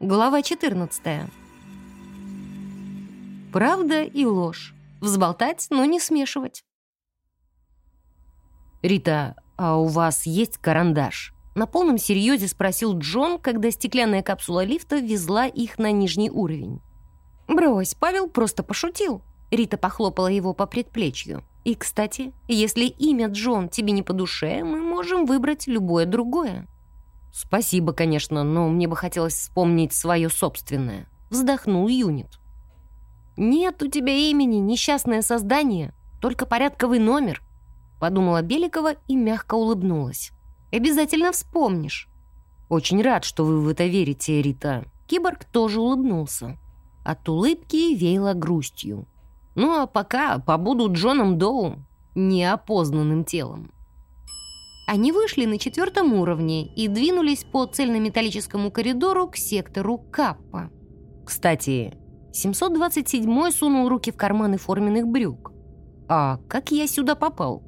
Глава 14. Правда и ложь. Взболтать, но не смешивать. «Рита, а у вас есть карандаш?» На полном серьезе спросил Джон, когда стеклянная капсула лифта везла их на нижний уровень. «Брось, Павел просто пошутил». Рита похлопала его по предплечью. «И, кстати, если имя Джон тебе не по душе, мы можем выбрать любое другое». «Спасибо, конечно, но мне бы хотелось вспомнить свое собственное», — вздохнул Юнит. «Нет у тебя имени, несчастное создание, только порядковый номер», — подумала Беликова и мягко улыбнулась. «Обязательно вспомнишь». «Очень рад, что вы в это верите, Рита». Киборг тоже улыбнулся. От улыбки веяло грустью. «Ну а пока побуду Джоном Доу, неопознанным телом». Они вышли на четвертом уровне и двинулись по цельнометаллическому коридору к сектору Каппа. Кстати, 727 сунул руки в карманы форменных брюк. «А как я сюда попал?»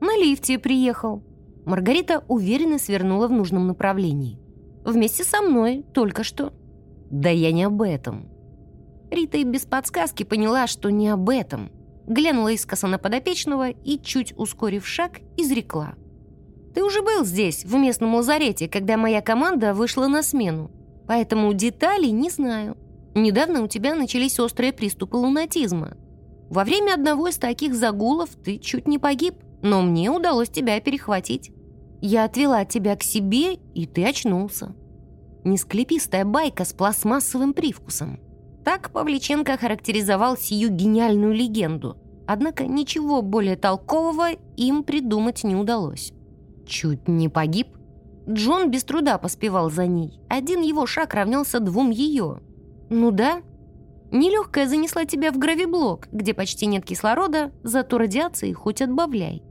«На лифте приехал». Маргарита уверенно свернула в нужном направлении. «Вместе со мной, только что». «Да я не об этом». Рита и без подсказки поняла, что не об этом. Глянула искоса на подопечного и, чуть ускорив шаг, изрекла. Ты уже был здесь, в местном лазарете, когда моя команда вышла на смену. Поэтому деталей не знаю. Недавно у тебя начались острые приступы лунатизма. Во время одного из таких загулов ты чуть не погиб, но мне удалось тебя перехватить. Я отвела тебя к себе, и ты очнулся. Несклепистая байка с пластмассовым привкусом. Так Павличенко характеризовал сию гениальную легенду. Однако ничего более толкового им придумать не удалось. Чуть не погиб? Джон без труда поспевал за ней. Один его шаг равнялся двум ее. Ну да. Нелегкая занесла тебя в гравиблок, где почти нет кислорода, зато радиации хоть отбавляй.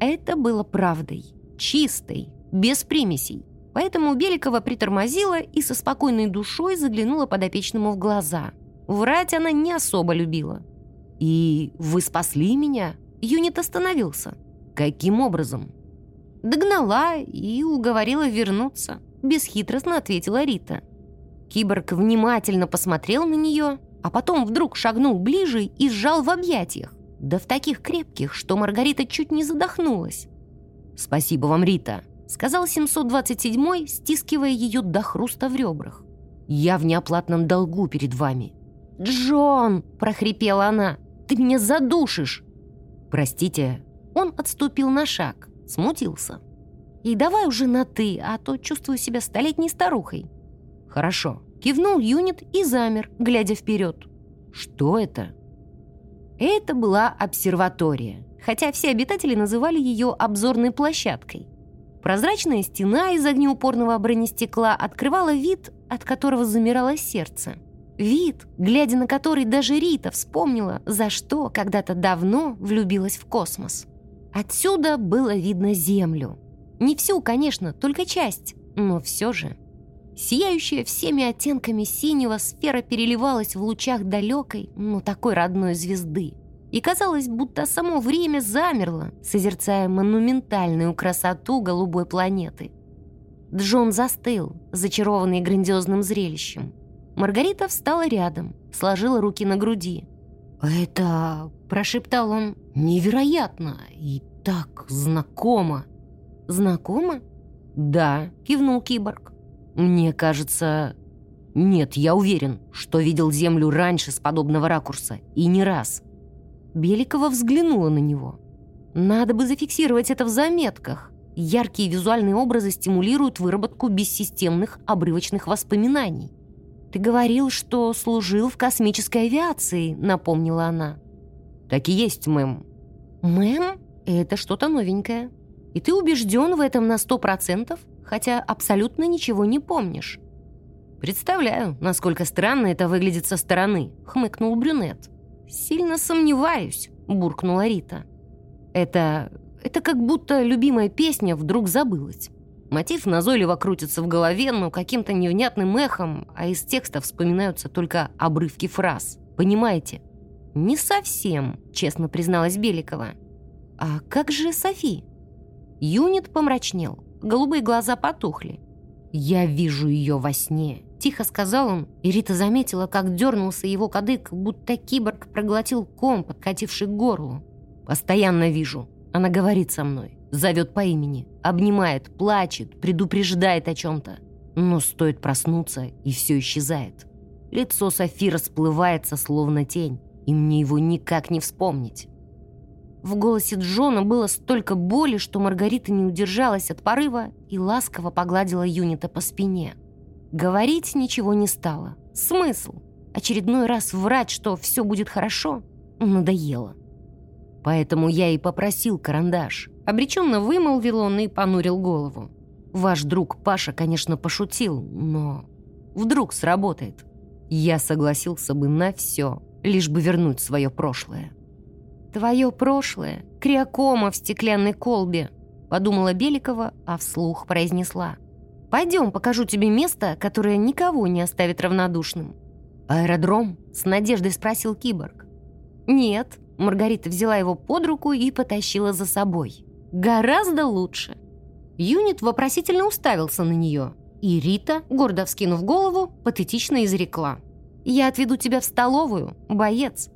Это было правдой. Чистой, без примесей. Поэтому Беликова притормозила и со спокойной душой заглянула подопечному в глаза. Врать она не особо любила. «И вы спасли меня?» Юнит остановился. «Каким образом?» Догнала и уговорила вернуться. Бесхитростно ответила Рита. Киборг внимательно посмотрел на нее, а потом вдруг шагнул ближе и сжал в объятиях. Да в таких крепких, что Маргарита чуть не задохнулась. «Спасибо вам, Рита», — сказал 727-й, стискивая ее до хруста в ребрах. «Я в неоплатном долгу перед вами». «Джон!» — прохрипела она. «Ты меня задушишь!» «Простите». Он отступил на шаг смутился. «И давай уже на «ты», а то чувствую себя столетней старухой». «Хорошо», — кивнул юнит и замер, глядя вперед. «Что это?» Это была обсерватория, хотя все обитатели называли ее обзорной площадкой. Прозрачная стена из огнеупорного бронестекла открывала вид, от которого замирало сердце. Вид, глядя на который даже Рита вспомнила, за что когда-то давно влюбилась в космос. Отсюда было видно землю. Не всю, конечно, только часть, но все же. Сияющая всеми оттенками синего сфера переливалась в лучах далекой, но такой родной звезды. И казалось, будто само время замерло, созерцая монументальную красоту голубой планеты. Джон застыл, зачарованный грандиозным зрелищем. Маргарита встала рядом, сложила руки на груди. «Это...» — прошептал он. «Невероятно и так знакомо». «Знакомо?» «Да», — кивнул киборг. «Мне кажется...» «Нет, я уверен, что видел Землю раньше с подобного ракурса, и не раз». Беликова взглянула на него. «Надо бы зафиксировать это в заметках. Яркие визуальные образы стимулируют выработку бессистемных обрывочных воспоминаний». «Ты говорил, что служил в космической авиации», — напомнила она. «Так и есть, мэм». «Мэм? Это что-то новенькое. И ты убежден в этом на сто процентов, хотя абсолютно ничего не помнишь». «Представляю, насколько странно это выглядит со стороны», — хмыкнул брюнет. «Сильно сомневаюсь», — буркнула Рита. «Это... это как будто любимая песня вдруг забылась». Мотив назойливо крутится в голове, но каким-то невнятным эхом, а из текста вспоминаются только обрывки фраз. Понимаете? «Не совсем», — честно призналась Беликова. «А как же Софи?» Юнит помрачнел, голубые глаза потухли. «Я вижу ее во сне», — тихо сказал он, и Рита заметила, как дернулся его кадык, будто киборг проглотил ком, подкативший к горлу. «Постоянно вижу. Она говорит со мной, зовет по имени, обнимает, плачет, предупреждает о чем-то. Но стоит проснуться, и все исчезает. Лицо Софи расплывается, словно тень, и мне его никак не вспомнить». В голосе Джона было столько боли, что Маргарита не удержалась от порыва и ласково погладила Юнита по спине. Говорить ничего не стало. Смысл? Очередной раз врать, что все будет хорошо, надоело. Поэтому я и попросил карандаш. Обреченно вымолвил он и понурил голову. Ваш друг Паша, конечно, пошутил, но вдруг сработает. Я согласился бы на все, лишь бы вернуть свое прошлое. «Твое прошлое — криокома в стеклянной колбе», — подумала Беликова, а вслух произнесла. «Пойдем, покажу тебе место, которое никого не оставит равнодушным». «Аэродром?» — с надеждой спросил киборг. «Нет», — Маргарита взяла его под руку и потащила за собой. «Гораздо лучше». Юнит вопросительно уставился на нее, и Рита, гордо вскинув голову, патетично изрекла. «Я отведу тебя в столовую, боец.